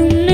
you know